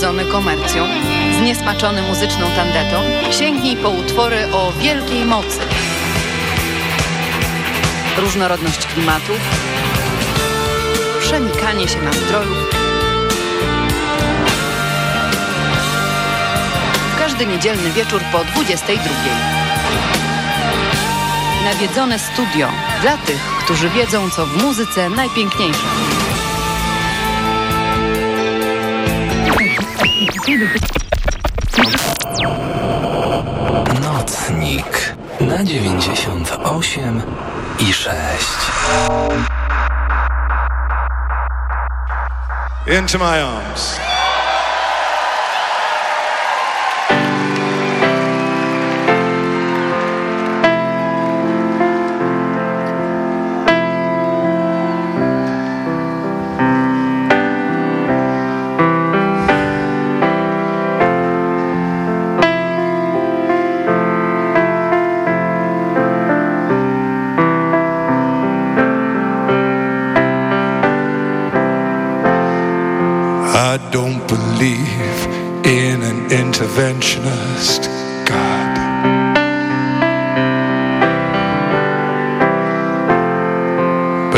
Znudzony komercją, zniesmaczony muzyczną tandetą? Sięgnij po utwory o wielkiej mocy. Różnorodność klimatów, przenikanie się nastrojów. Każdy niedzielny wieczór po 22. Nawiedzone studio dla tych, którzy wiedzą, co w muzyce najpiękniejsze. Nocnik na 98 i 6. Into my arms.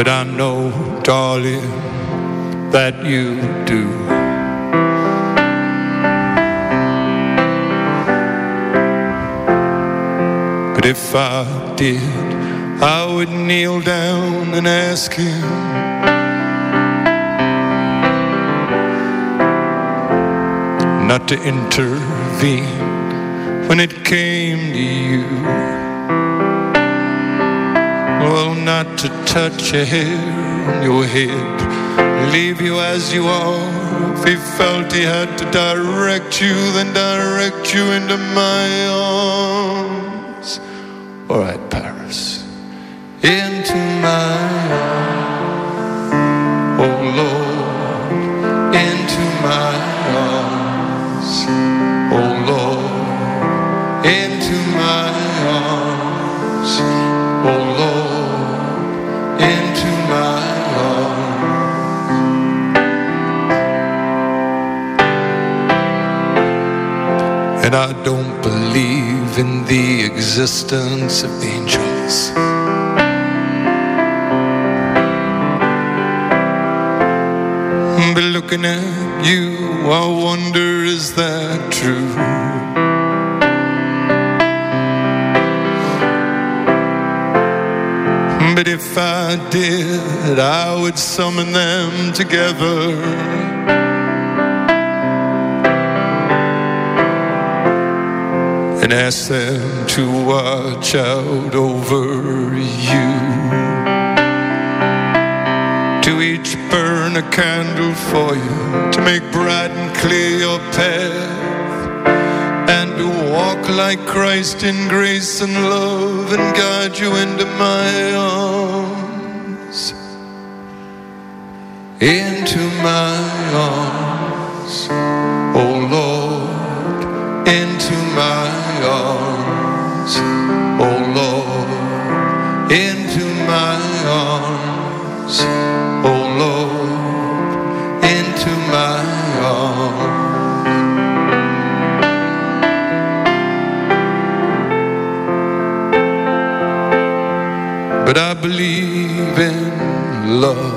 But I know, darling, that you do. But if I did, I would kneel down and ask him not to intervene when it came to you. Well, not to touch a hair on your head, leave you as you are. If he felt he had to direct you, then direct you into my arms. All right, Paris, into my And I don't believe in the existence of angels. But looking at you, I wonder is that true? But if I did, I would summon them together. And ask them to watch out over you. To each burn a candle for you to make bright and clear your path and to walk like Christ in grace and love and guide you into my arms. Into my arms oh Lord arms oh Lord into my arms oh Lord, into my arms. But I believe in love.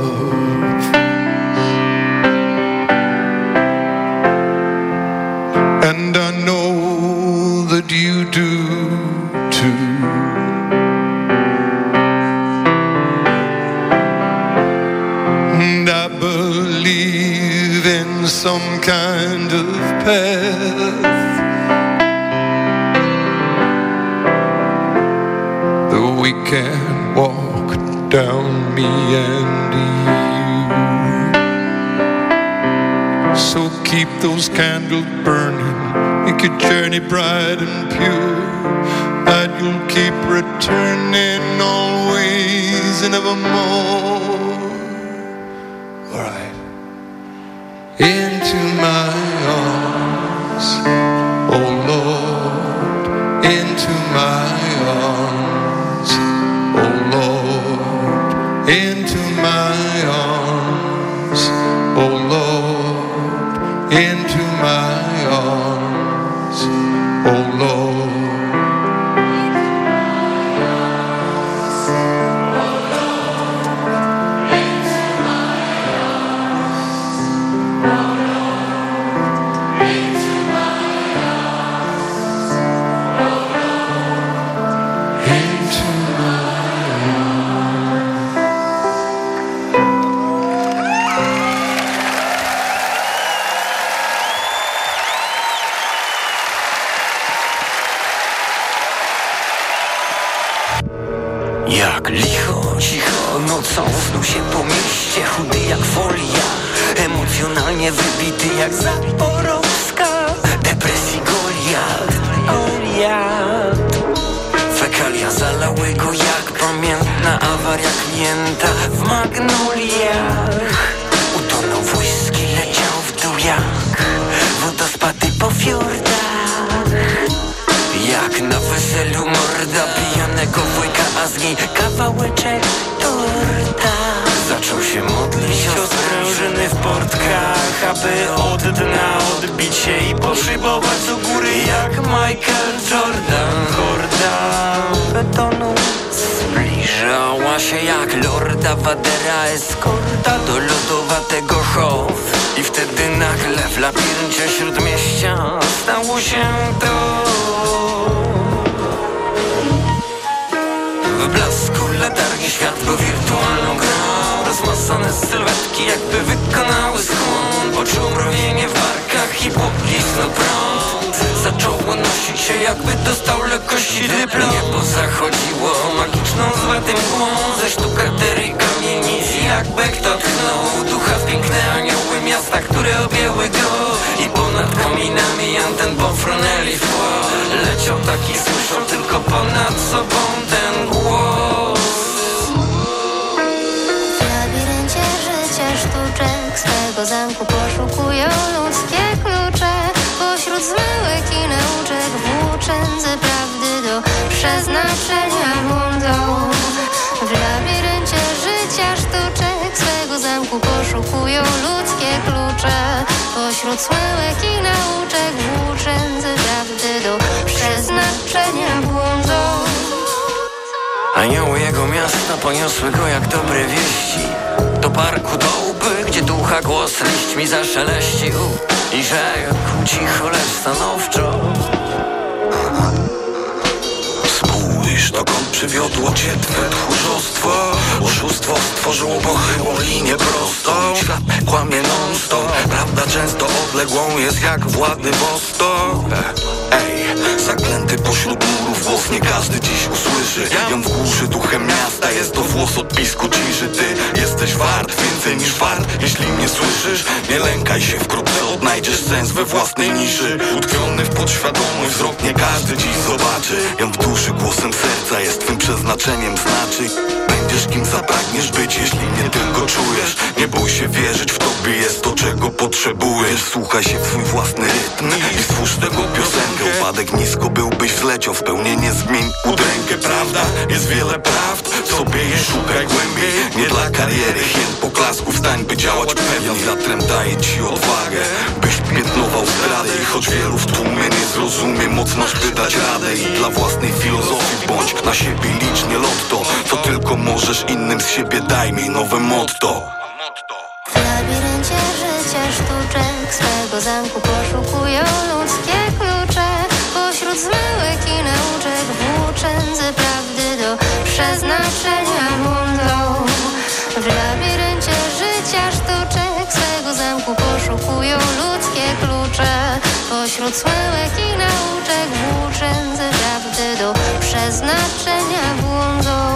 Keep those candles burning, make your journey bright and pure. That you'll keep returning always and evermore. Poszukują ludzkie klucze. Pośród zmyłek i nauczek włóczędzy prawdy do przeznaczenia błądzą. Anioły jego miasta poniosły go jak dobre wieści. Do parku do łby, gdzie ducha głos liśćmi zaszeleścił. I rzekł cicho, lecz stanowczo dokąd przywiodło cię twe tchórzostwo. Oszustwo stworzyło pochyłą linię prostą. Świat kłamie non-stop. Prawda często odległą jest jak Władywostok Ej, zaklęty pośród murów głos nie każdy dziś usłyszy. Ją w głuszy duchem miasta jest to włos odpisku. Ciszy Ty jesteś wart więcej niż wart Jeśli mnie słyszysz, nie lękaj się Wkrótce odnajdziesz sens we własnej niszy. Utkwiony w podświadomy wzrok nie każdy dziś zobaczy. Ją w duszy głosem serca jest twym przeznaczeniem znaczy Będziesz kim zapragniesz być, jeśli mnie tylko czujesz? Nie bój się wierzyć, w tobie jest to, czego potrzebujesz. Słuchaj się w swój własny rytm i stwórz tego piosenkę. Upadek nisko byłbyś wleciał, w spełnienie zmień udrękę. Prawda? Jest wiele prawd, sobie je szukaj głębiej. Nie dla kariery, chęt poklasków stań, by działać pewnie. Wiatrem daje ci odwagę, byś piętnował zdradę I choć wielu w tłumie nie zrozumie, moc masz by dać radę I dla własnej filozofii bądź na siebie licznie lotto. Co tylko możesz innym z siebie daj mi nowe motto. W labiryncie życia sztuczek swego zamku poszukują ludzkie klucze. Pośród zmyłek i nauczek włóczędzy prawdy do przeznaczenia błądzą W labiryncie życia sztuczek swego zamku poszukują ludzkie Pośród zmyłek i nauczek włóczędzy prawdy do przeznaczenia błądzą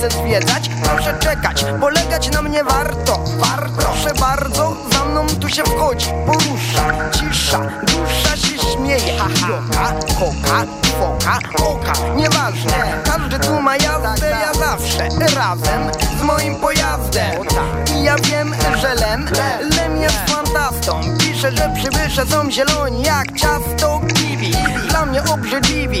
chcę zwiedzać, proszę czekać, polegać na mnie warto, warto. Proszę bardzo, za mną tu się wchodzi, porusza, cisza, dusza się śmieje. Joka, koka, foka, oka, nieważne, każdy tu ma jazdę, ja zawsze razem z moim pojazdem. I ja wiem, że lem, lem jest fantastą, pisze, że przybysze są zieloni jak ciasto kiwi. Dla mnie obrzydliwi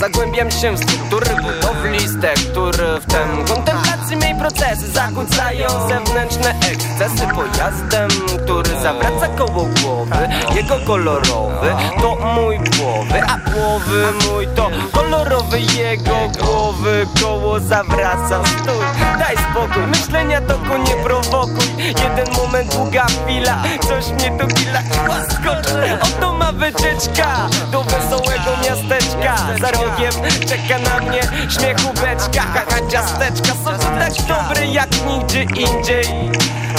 Zagłębiam się w struktury budowli który w tem Kontemplacji mej procesy zakłócają zewnętrzne ekscesy Pojazdem, który zawraca koło głowy. Jego kolorowy to mój głowy A głowy mój to kolorowy. Jego głowy Koło zawraca, stój, daj spokój Myślenia toku nie prowokuj. Jeden moment, długa chwila Coś mnie tu gila i łaskocz Oto ma wycieczka do wesołego miasteczka. Za rogiem czeka na mnie śmiechu beczka Haha, ciasteczka są tu tak dobre jak nigdzie indziej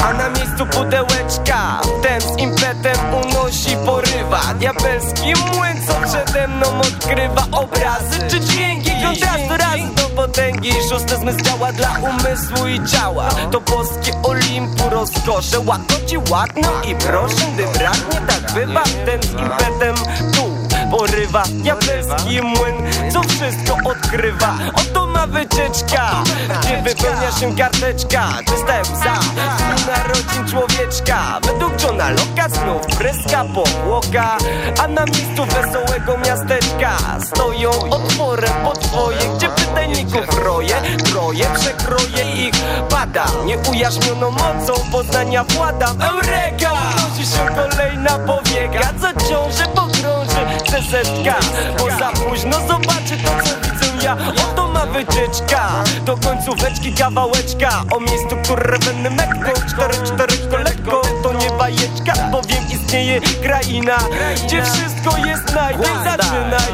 a na miejscu pudełeczka Ten z impetem unosi, porywa. Diabelski młyn, co przede mną odkrywa Obrazy. Czy dźwięki, kontrastu raz do potęgi? Szósty zmysł działa dla umysłu i ciała. To boskie Olimpu rozkosze. Łakoci ładno i proszę, gdy braknie Tak bywa. Ten z impetem tu porywa. Diabelski młyn, co wszystko odkrywa. Oto ma wycieczka, gdzie wypełnia się karteczka. Czysta psa, narodzin człowieczka. Według Johna Locka znów pryska powłoka A na miejscu wesołego miasteczka Stoją otworem twoje, Gdzie pytajników roje, troje Przekroje ich, pada Nieujaśnioną mocą poznania władam Eureka! Unosi się kolejna powieka Co ciąży, pogrąży setka Bo za późno zobaczy to co widzę ja Oto ma wycieczka. Do końcóweczki kawałeczka. O miejscu, które będę meknął Cztery, cztery, lekko To nie bajeczka, bowiem istnieje kraina Gdzie wszystko jest naj, zaczynaj.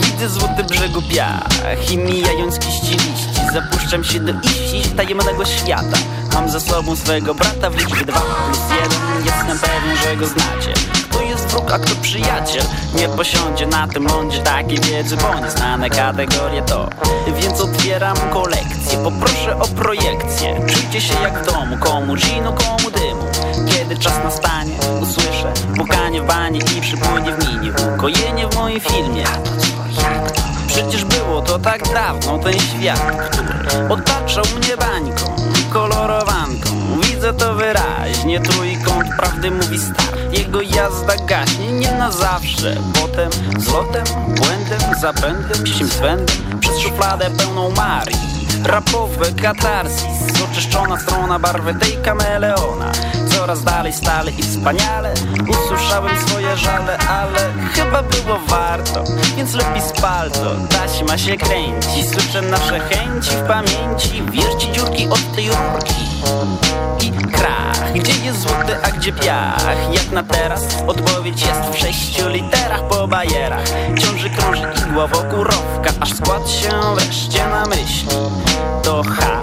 Widzę złoty brzegu piach I mijając kiściliści Zapuszczam się do iści tajemnego świata. Mam ze sobą swego brata w liczbie 2 plus 1 Jestem pewien, że go znacie. Kto wróg, a kto przyjaciel Nie posiądzie na tym lądzie takiej wiedzy Bo nieznane kategorie to. Więc otwieram kolekcję Poproszę o projekcję. Czujcie się jak w domu Komu ginu, komu dymu. Kiedy czas nastanie Usłyszę pukanie w banie I przypłynie w minie. Ukojenie w moim filmie. Przecież było to tak dawno ten świat, który otaczał mnie bańką, kolorowanką Widzę to wyraźnie, trójkąt prawdy mówi start Jego jazda gaśnie nie na zawsze Potem zlotem, błędem, zapędem, ścim swędem Przez szufladę pełną Marii. Rapowe katarsis, oczyszczona strona barwy tej kameleona Coraz dalej stale i wspaniale. Usłyszałem swoje żale, ale chyba było warto. Więc lepiej spal to, taśma się kręci. Słyszę nasze chęci w pamięci. Wierci dziurki od tej rurki i krach. Gdzie jest złoty, a gdzie piach? Jak na teraz? Odpowiedź jest w sześciu literach po bajerach. Ciąży krąży igła wokół rowka Aż skład się wreszcie na myśli To H,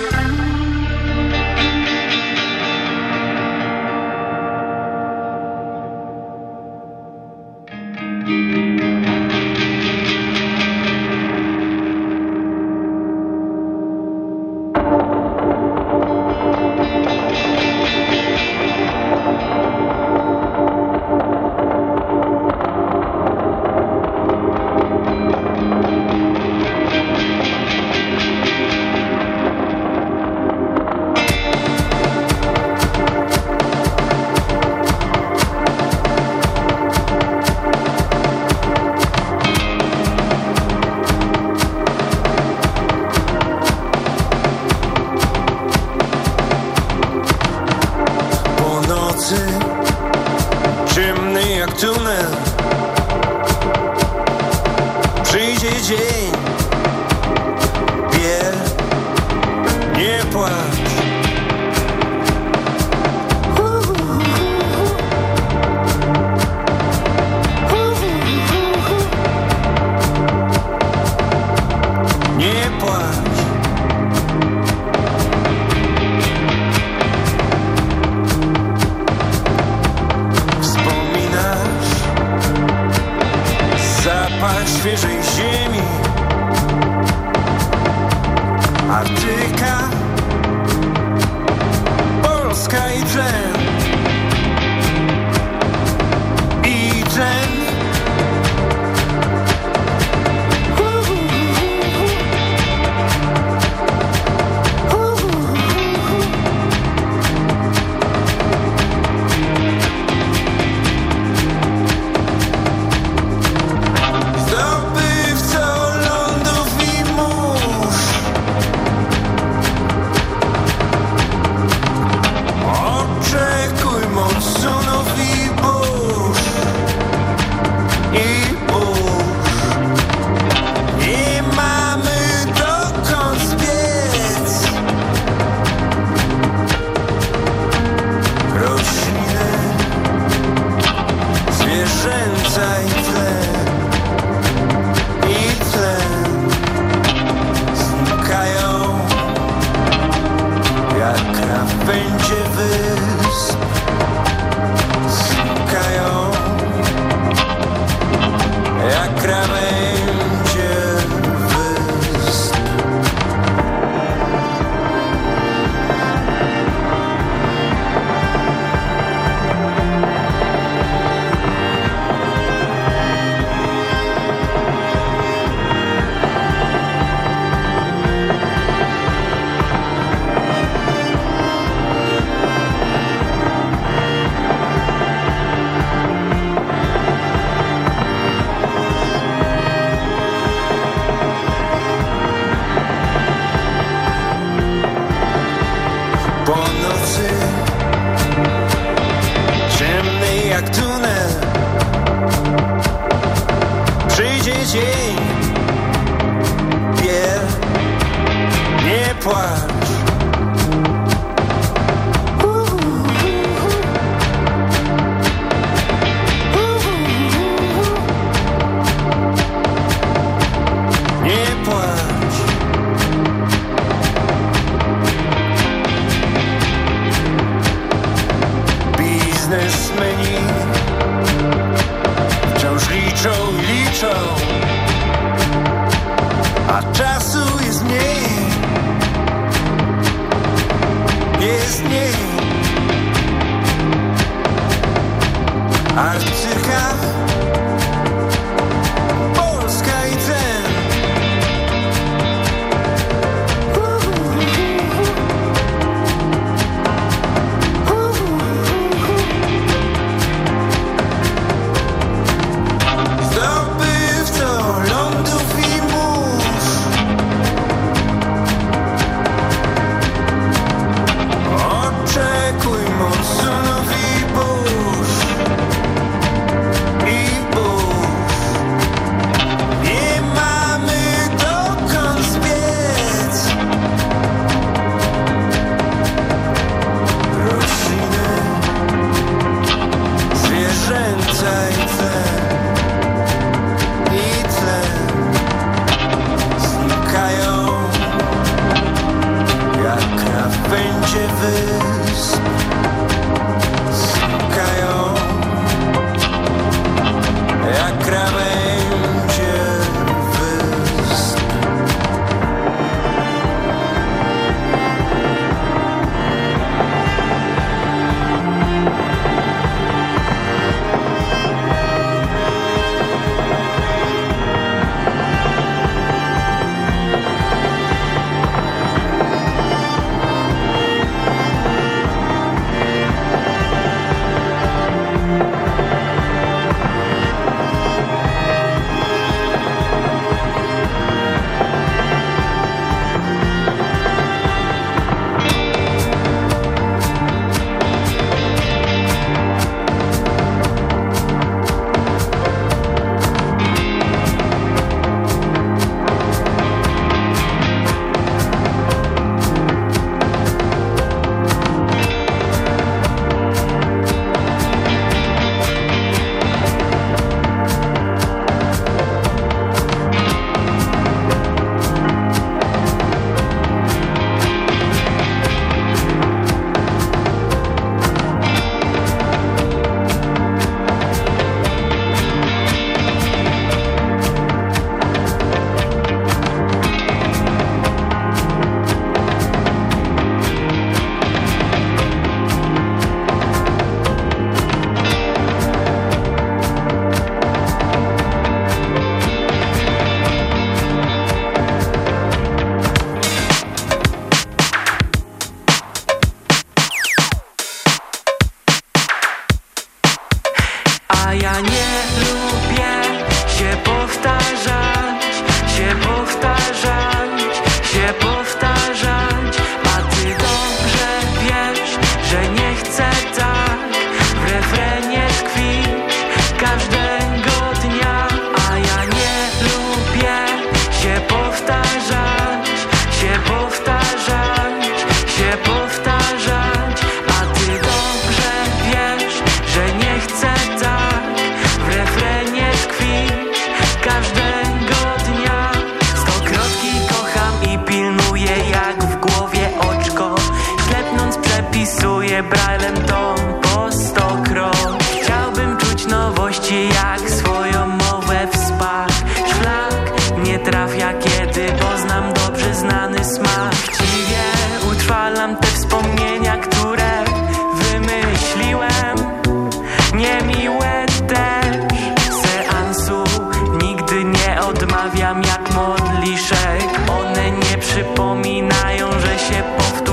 Jak modliszek One nie przypominają, że się powtórzyłem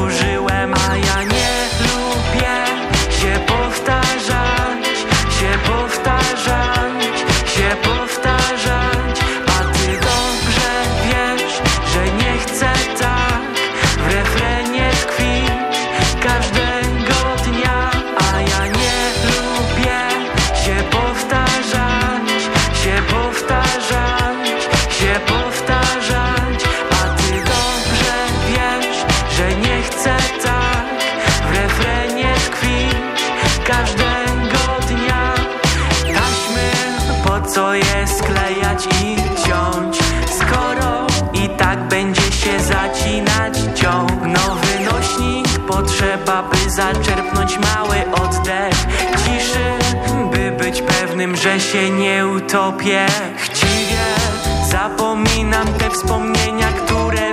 Trzeba by zaczerpnąć mały oddech ciszy By być pewnym, że się nie utopię. Chciwie zapominam te wspomnienia, które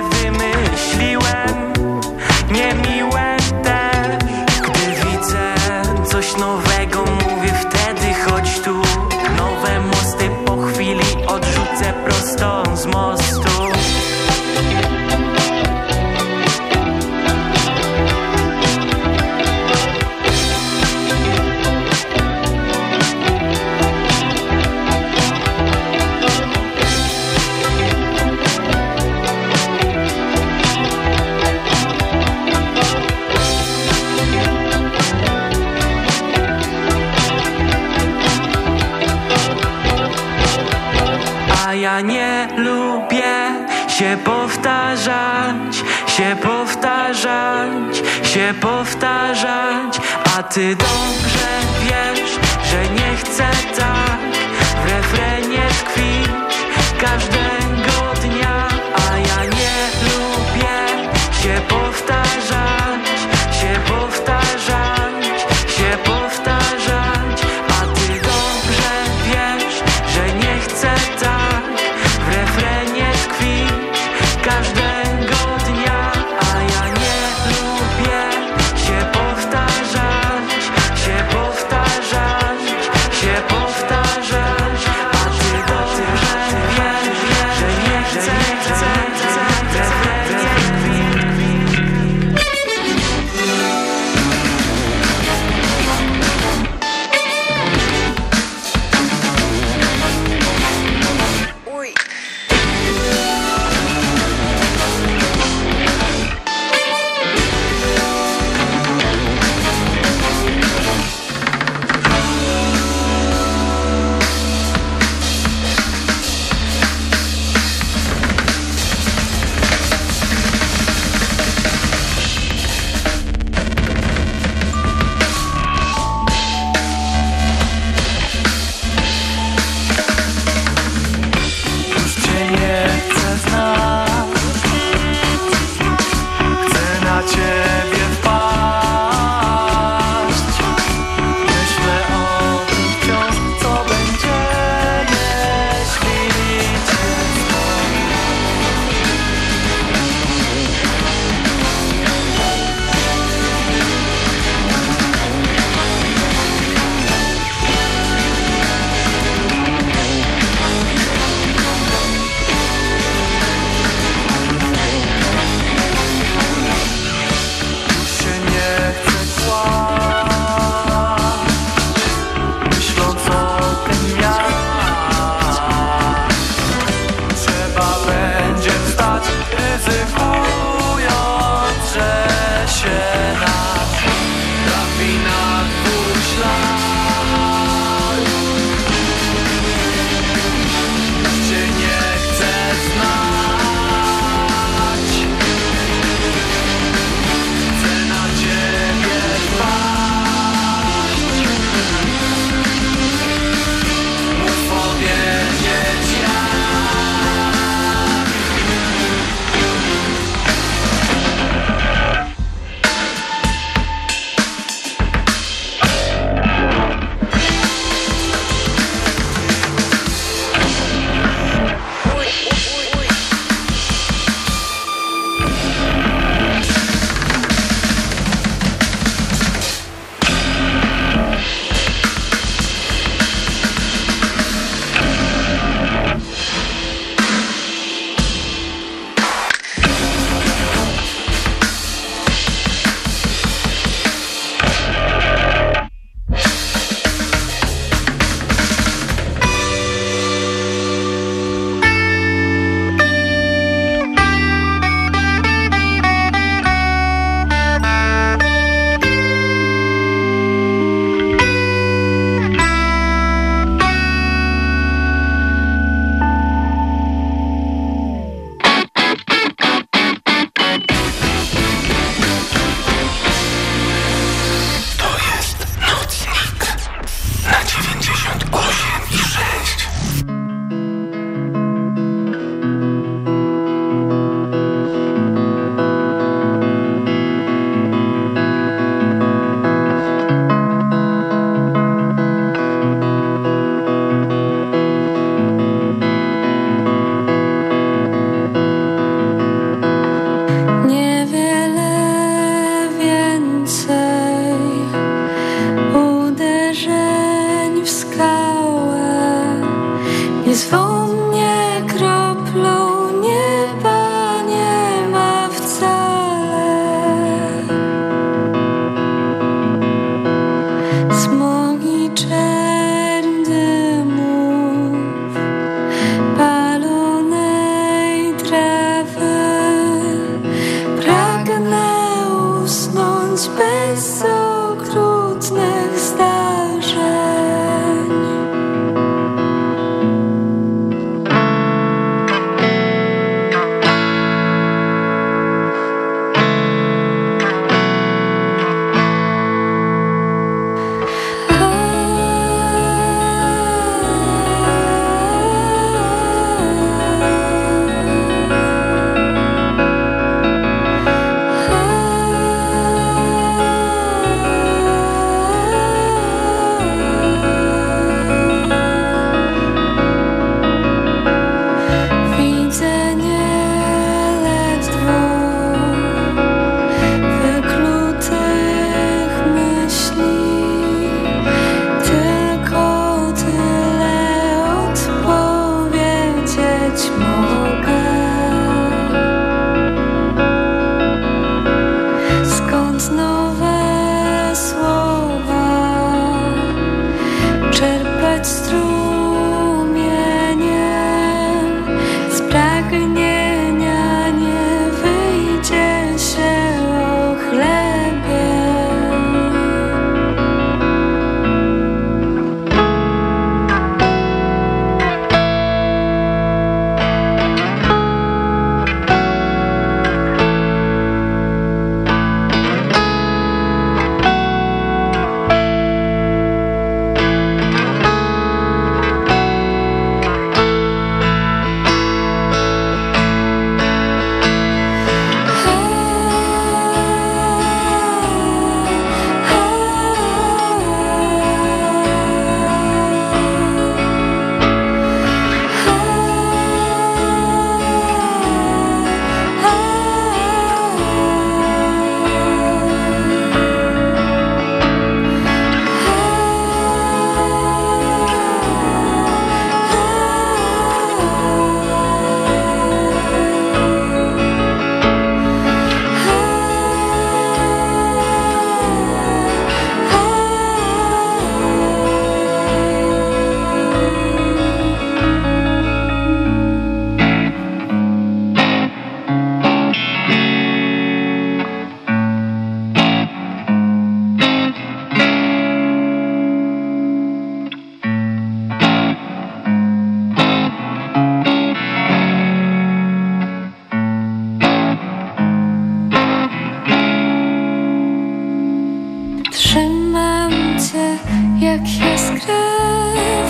się powtarzać, się powtarzać, się powtarzać. A ty dobrze wiesz, że nie chcę tak. W refrenie tkwić każdego dnia. A ja nie lubię się powtarzać, się powtarzać,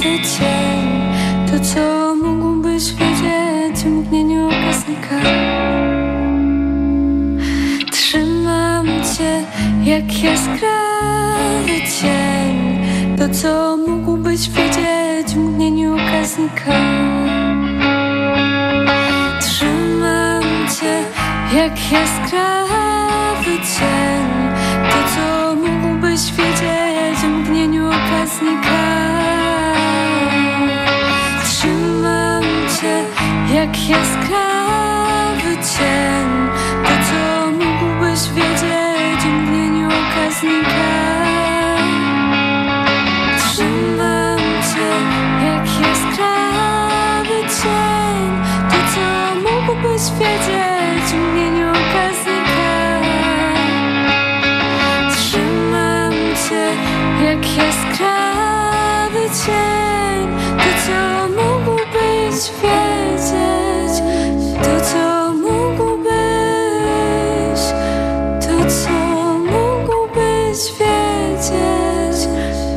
każdy cień To co mógłbyś wiedzieć w mgnieniu okaznika Trzymam cię jak jaskrawy cień. To co mógłbyś wiedzieć w mgnieniu okaznika Trzymam cię jak jaskrawy cień. cień To co mógłbyś wiedzieć To co mógłbyś To co mógłbyś wiedzieć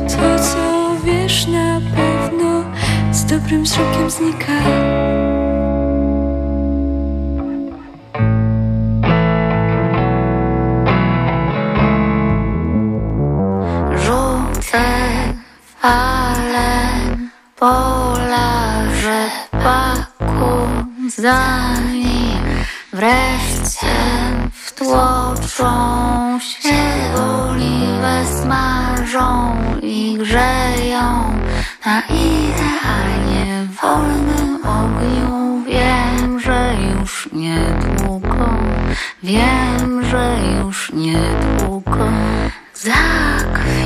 To co wiesz na pewno Z dobrym szokiem znika. zanim wreszcie wtłoczą się oliwę smażą i grzeją na idealnie wolnym ogniu. Wiem, że już niedługo wiem, że już niedługo zakwie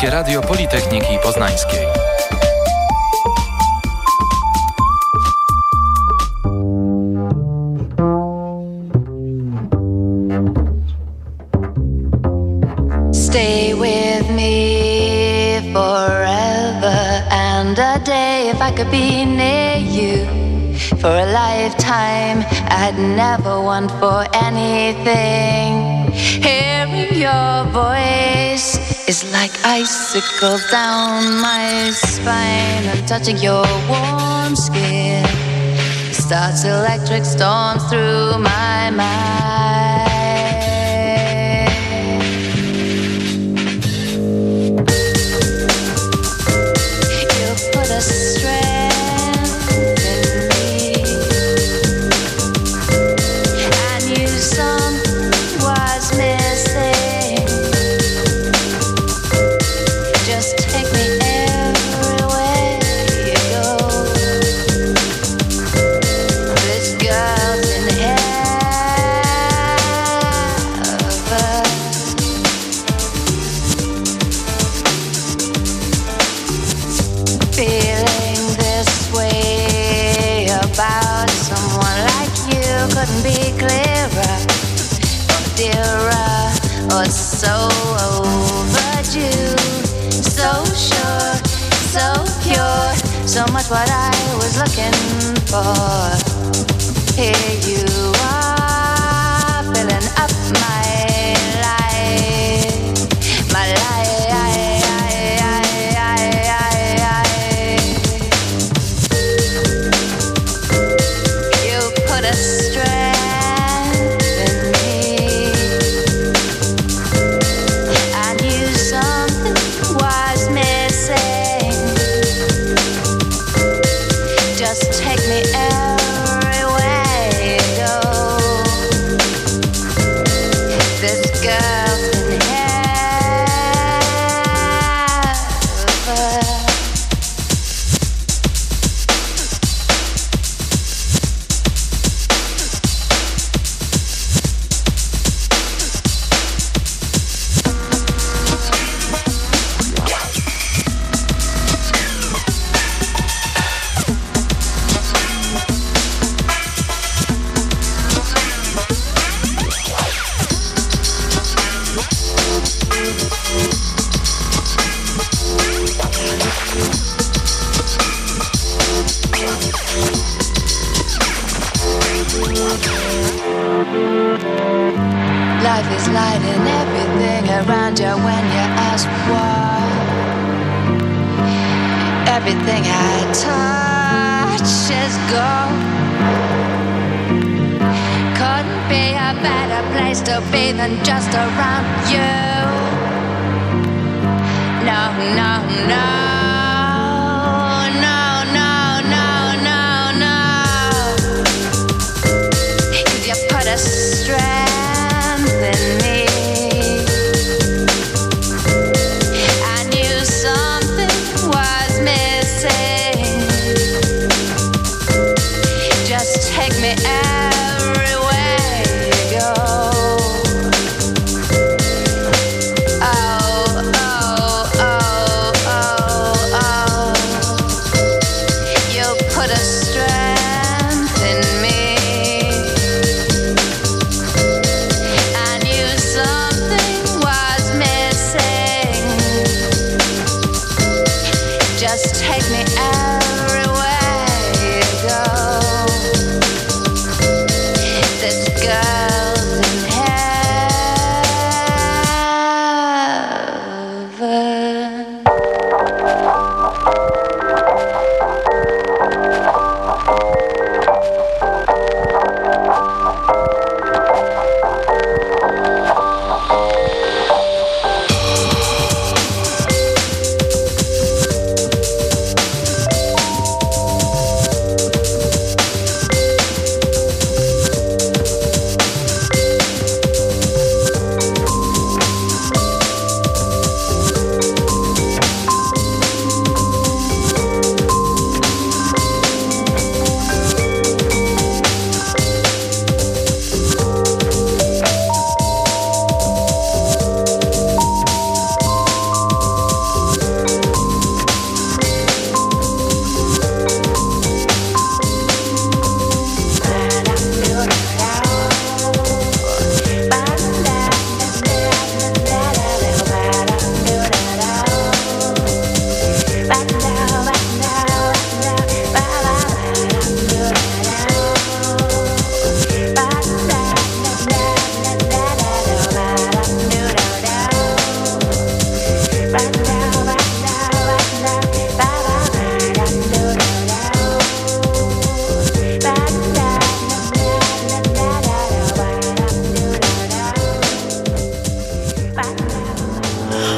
Studenckie Radio Politechniki Poznańskiej. Stay with me forever and a day if I could be near you for a lifetime. I'd never want for anything. Hearing your voice is like icicle down my spine. I'm touching your warm skin. It starts electric storms through my mind.